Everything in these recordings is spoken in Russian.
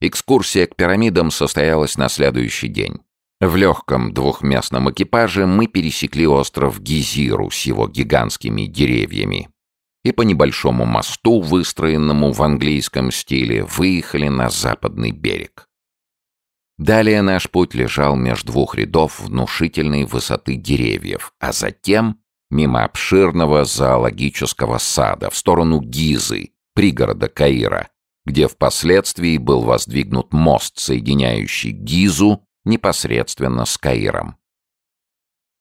Экскурсия к пирамидам состоялась на следующий день. В легком двухместном экипаже мы пересекли остров Гизиру с его гигантскими деревьями и по небольшому мосту, выстроенному в английском стиле, выехали на западный берег. Далее наш путь лежал между двух рядов внушительной высоты деревьев, а затем мимо обширного зоологического сада в сторону Гизы, пригорода Каира, где впоследствии был воздвигнут мост, соединяющий Гизу непосредственно с Каиром.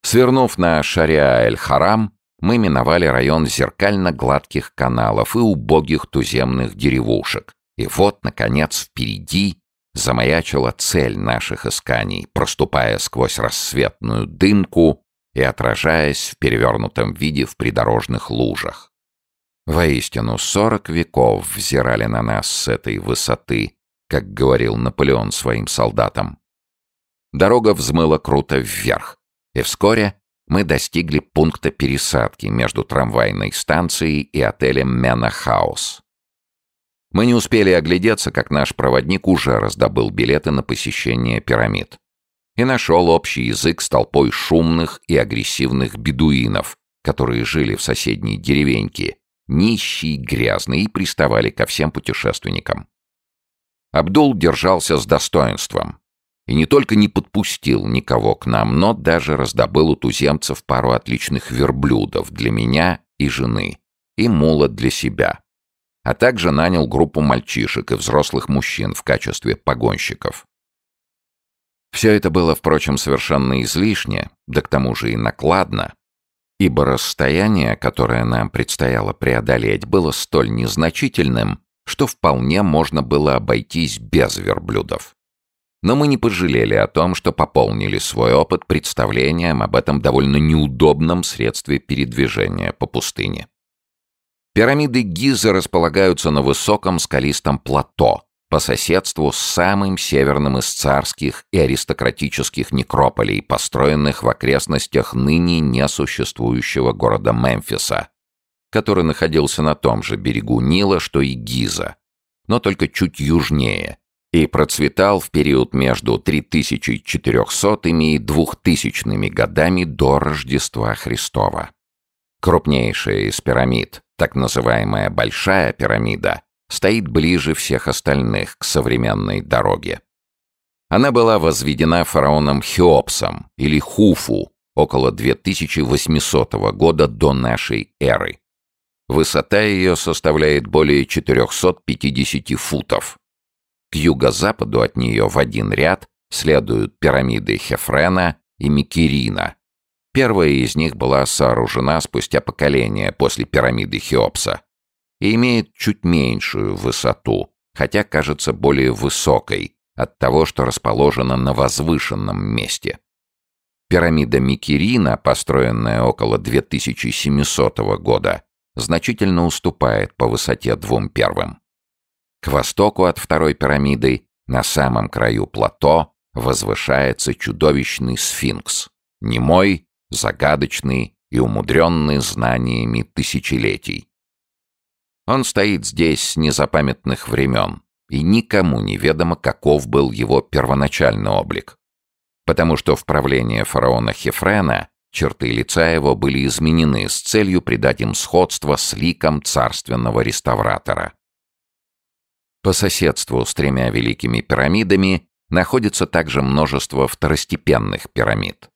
Свернув на Шариа-эль-Харам, мы миновали район зеркально-гладких каналов и убогих туземных деревушек. И вот, наконец, впереди замаячила цель наших исканий, проступая сквозь рассветную дымку и отражаясь в перевернутом виде в придорожных лужах. Воистину, сорок веков взирали на нас с этой высоты, как говорил Наполеон своим солдатам. Дорога взмыла круто вверх, и вскоре мы достигли пункта пересадки между трамвайной станцией и отелем Мена Хаус. Мы не успели оглядеться, как наш проводник уже раздобыл билеты на посещение пирамид. И нашел общий язык с толпой шумных и агрессивных бедуинов, которые жили в соседней деревеньке, нищие, грязные и приставали ко всем путешественникам. Абдул держался с достоинством и не только не подпустил никого к нам, но даже раздобыл у туземцев пару отличных верблюдов для меня и жены, и мула для себя, а также нанял группу мальчишек и взрослых мужчин в качестве погонщиков. Все это было, впрочем, совершенно излишне, да к тому же и накладно, ибо расстояние, которое нам предстояло преодолеть, было столь незначительным, что вполне можно было обойтись без верблюдов. Но мы не пожалели о том, что пополнили свой опыт представлением об этом довольно неудобном средстве передвижения по пустыне. Пирамиды Гиза располагаются на высоком скалистом плато, по соседству с самым северным из царских и аристократических некрополей, построенных в окрестностях ныне несуществующего города Мемфиса, который находился на том же берегу Нила, что и Гиза, но только чуть южнее, и процветал в период между 3400 и 2000 годами до Рождества Христова. Крупнейшая из пирамид, так называемая Большая пирамида, стоит ближе всех остальных к современной дороге. Она была возведена фараоном Хеопсом или Хуфу около 2800 года до нашей эры. Высота ее составляет более 450 футов, к юго-западу от нее в один ряд следуют пирамиды Хефрена и Микерина. Первая из них была сооружена спустя поколение после пирамиды Хеопса и имеет чуть меньшую высоту, хотя кажется более высокой от того, что расположена на возвышенном месте. Пирамида Микерина, построенная около 2700 года, значительно уступает по высоте двум первым. К востоку от второй пирамиды, на самом краю плато, возвышается чудовищный сфинкс. Немой, загадочный и умудренный знаниями тысячелетий. Он стоит здесь с незапамятных времен, и никому не ведомо, каков был его первоначальный облик. Потому что в правление фараона Хефрена черты лица его были изменены с целью придать им сходство с ликом царственного реставратора. По соседству с тремя великими пирамидами находится также множество второстепенных пирамид.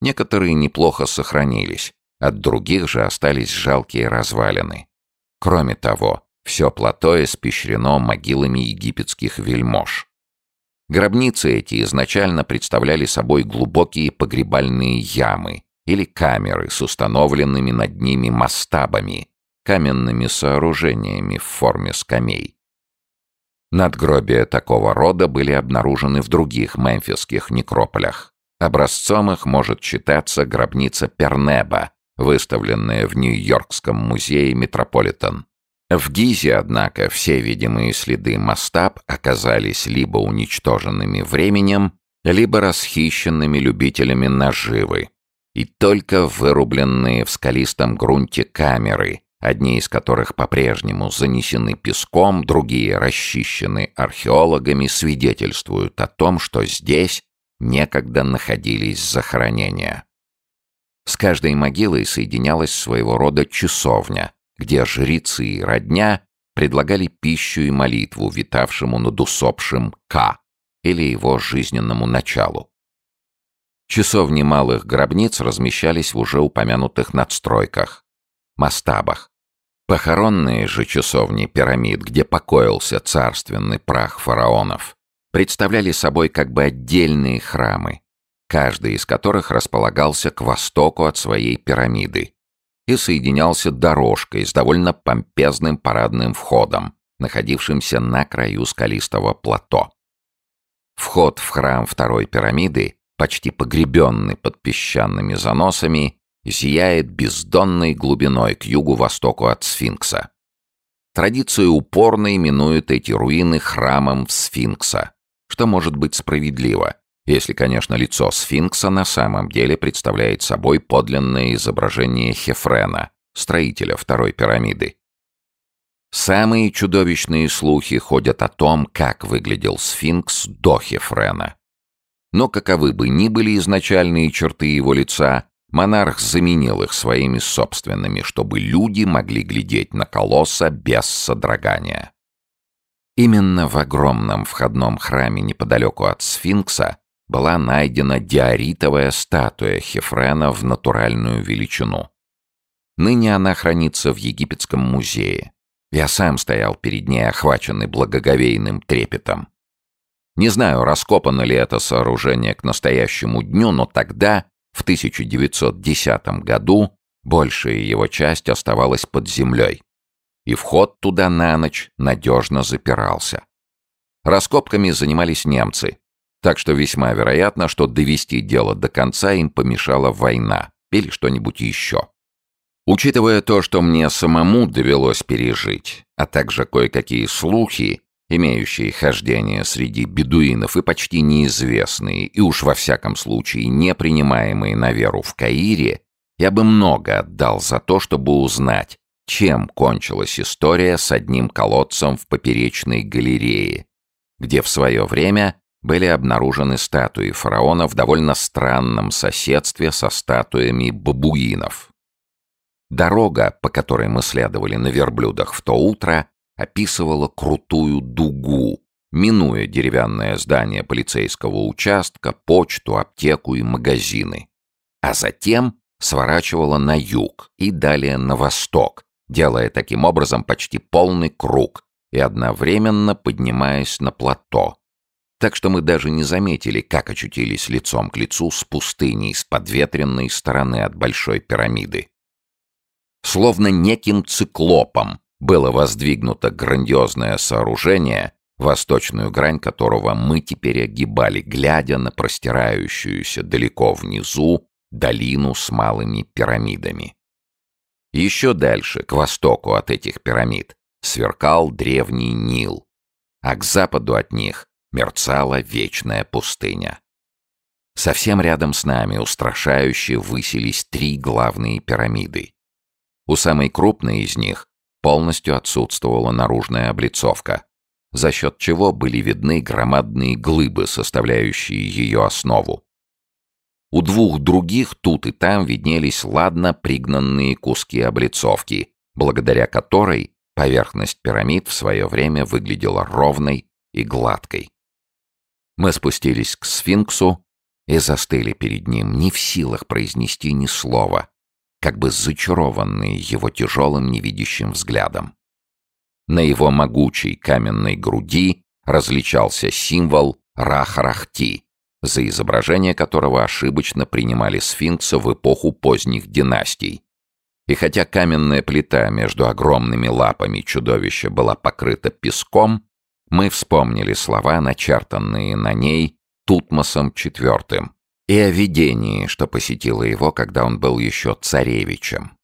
Некоторые неплохо сохранились, от других же остались жалкие развалины. Кроме того, все плато испещрено могилами египетских вельмож. Гробницы эти изначально представляли собой глубокие погребальные ямы или камеры с установленными над ними мастабами, каменными сооружениями в форме скамей. Надгробия такого рода были обнаружены в других мемфисских некрополях. Образцом их может считаться гробница Пернеба, выставленная в Нью-Йоркском музее Метрополитен. В Гизе, однако, все видимые следы мастаб оказались либо уничтоженными временем, либо расхищенными любителями наживы, и только вырубленные в скалистом грунте камеры одни из которых по-прежнему занесены песком, другие расчищены археологами, свидетельствуют о том, что здесь некогда находились захоронения. С каждой могилой соединялась своего рода часовня, где жрецы и родня предлагали пищу и молитву витавшему над усопшим К или его жизненному началу. Часовни малых гробниц размещались в уже упомянутых надстройках, мастабах. Похоронные же часовни пирамид, где покоился царственный прах фараонов, представляли собой как бы отдельные храмы, каждый из которых располагался к востоку от своей пирамиды и соединялся дорожкой с довольно помпезным парадным входом, находившимся на краю скалистого плато. Вход в храм второй пирамиды почти погребенный под песчаными заносами, зияет бездонной глубиной к югу-востоку от сфинкса. Традиция упорно именует эти руины храмом сфинкса, что может быть справедливо, если, конечно, лицо сфинкса на самом деле представляет собой подлинное изображение Хефрена, строителя второй пирамиды. Самые чудовищные слухи ходят о том, как выглядел сфинкс до Хефрена. Но каковы бы ни были изначальные черты его лица, монарх заменил их своими собственными, чтобы люди могли глядеть на колосса без содрогания. Именно в огромном входном храме неподалеку от сфинкса была найдена диоритовая статуя Хефрена в натуральную величину. Ныне она хранится в Египетском музее. Я сам стоял перед ней, охваченный благоговейным трепетом. Не знаю, раскопано ли это сооружение к настоящему дню, но тогда, в 1910 году, большая его часть оставалась под землей, и вход туда на ночь надежно запирался. Раскопками занимались немцы, так что весьма вероятно, что довести дело до конца им помешала война или что-нибудь еще. Учитывая то, что мне самому довелось пережить, а также кое-какие слухи, имеющие хождение среди бедуинов и почти неизвестные, и уж во всяком случае не принимаемые на веру в Каире, я бы много отдал за то, чтобы узнать, чем кончилась история с одним колодцем в поперечной галерее, где в свое время были обнаружены статуи фараона в довольно странном соседстве со статуями бабуинов. Дорога, по которой мы следовали на верблюдах в то утро, описывала крутую дугу, минуя деревянное здание полицейского участка, почту, аптеку и магазины. А затем сворачивала на юг и далее на восток, делая таким образом почти полный круг и одновременно поднимаясь на плато. Так что мы даже не заметили, как очутились лицом к лицу с пустыней с подветренной стороны от Большой пирамиды. Словно неким циклопом было воздвигнуто грандиозное сооружение, восточную грань которого мы теперь огибали, глядя на простирающуюся далеко внизу долину с малыми пирамидами. Еще дальше, к востоку от этих пирамид, сверкал древний Нил, а к западу от них мерцала вечная пустыня. Совсем рядом с нами устрашающе высились три главные пирамиды. У самой крупной из них полностью отсутствовала наружная облицовка, за счет чего были видны громадные глыбы, составляющие ее основу. У двух других тут и там виднелись ладно пригнанные куски облицовки, благодаря которой поверхность пирамид в свое время выглядела ровной и гладкой. Мы спустились к сфинксу и застыли перед ним, не в силах произнести ни слова, как бы зачарованные его тяжелым невидящим взглядом. На его могучей каменной груди различался символ Рахарахти, за изображение которого ошибочно принимали сфинкса в эпоху поздних династий. И хотя каменная плита между огромными лапами чудовища была покрыта песком, мы вспомнили слова, начертанные на ней Тутмосом IV, и о видении, что посетило его, когда он был еще царевичем.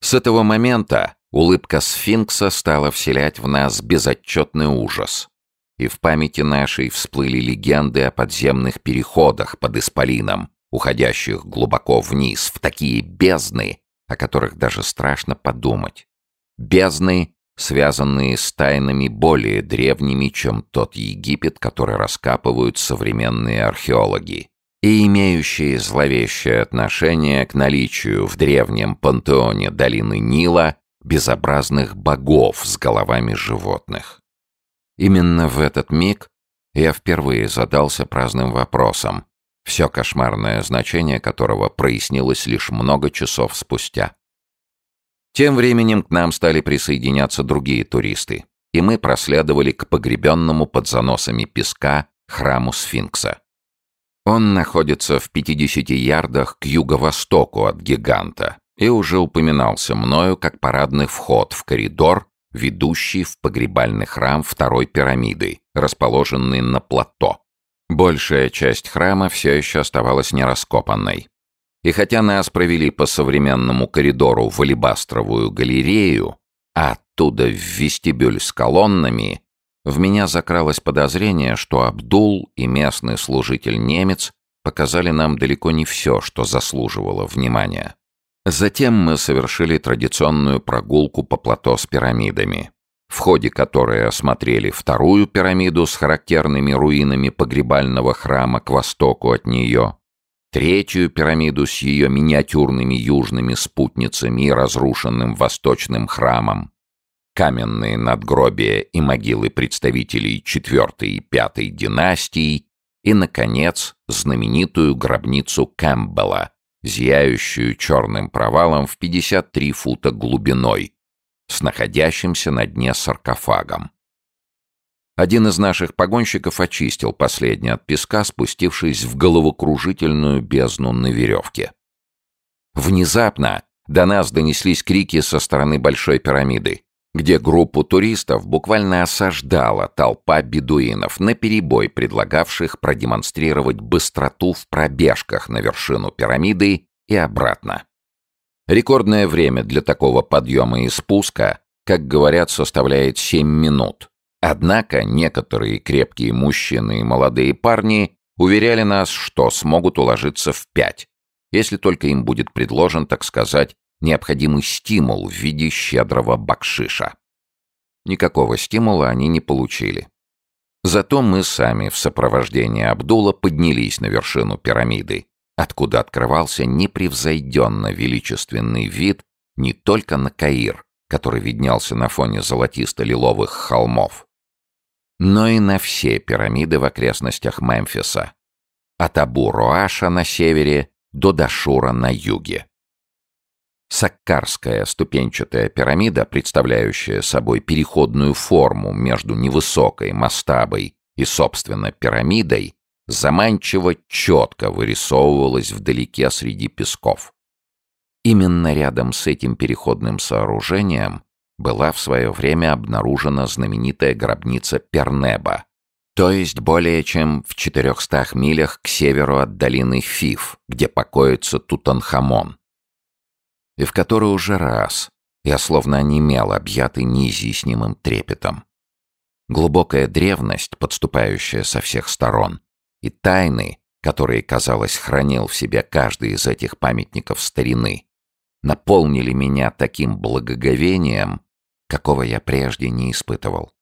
С этого момента улыбка сфинкса стала вселять в нас безотчетный ужас. И в памяти нашей всплыли легенды о подземных переходах под Исполином, уходящих глубоко вниз, в такие бездны, о которых даже страшно подумать. бездны, связанные с тайнами более древними, чем тот Египет, который раскапывают современные археологи, и имеющие зловещее отношение к наличию в древнем пантеоне долины Нила безобразных богов с головами животных. Именно в этот миг я впервые задался праздным вопросом, все кошмарное значение которого прояснилось лишь много часов спустя. Тем временем к нам стали присоединяться другие туристы, и мы проследовали к погребенному под заносами песка храму Сфинкса. Он находится в 50 ярдах к юго-востоку от гиганта и уже упоминался мною как парадный вход в коридор, ведущий в погребальный храм второй пирамиды, расположенный на плато. Большая часть храма все еще оставалась нераскопанной. И хотя нас провели по современному коридору в алебастровую галерею, а оттуда в вестибюль с колоннами, в меня закралось подозрение, что Абдул и местный служитель-немец показали нам далеко не все, что заслуживало внимания. Затем мы совершили традиционную прогулку по плато с пирамидами, в ходе которой осмотрели вторую пирамиду с характерными руинами погребального храма к востоку от нее, третью пирамиду с ее миниатюрными южными спутницами и разрушенным восточным храмом, каменные надгробия и могилы представителей четвертой и пятой династий и, наконец, знаменитую гробницу Кэмпбелла, зияющую черным провалом в 53 фута глубиной, с находящимся на дне саркофагом. Один из наших погонщиков очистил последний от песка, спустившись в головокружительную бездну на веревке. Внезапно до нас донеслись крики со стороны Большой пирамиды, где группу туристов буквально осаждала толпа бедуинов, наперебой предлагавших продемонстрировать быстроту в пробежках на вершину пирамиды и обратно. Рекордное время для такого подъема и спуска, как говорят, составляет 7 минут. Однако некоторые крепкие мужчины и молодые парни уверяли нас, что смогут уложиться в пять, если только им будет предложен, так сказать, необходимый стимул в виде щедрого бакшиша. Никакого стимула они не получили. Зато мы сами в сопровождении Абдула поднялись на вершину пирамиды, откуда открывался непревзойденно величественный вид не только на Каир, который виднелся на фоне золотисто-лиловых холмов, но и на все пирамиды в окрестностях Мемфиса, от Абу-Руаша на севере до Дашура на юге. Саккарская ступенчатая пирамида, представляющая собой переходную форму между невысокой мастабой и, собственно, пирамидой, заманчиво четко вырисовывалась вдалеке среди песков. Именно рядом с этим переходным сооружением была в свое время обнаружена знаменитая гробница Пернеба, то есть более чем в 400 милях к северу от долины Фиф, где покоится Тутанхамон, и в которой уже раз я словно онемел, объятый неизъяснимым трепетом. Глубокая древность, подступающая со всех сторон, и тайны, которые, казалось, хранил в себе каждый из этих памятников старины, наполнили меня таким благоговением, какого я прежде не испытывал.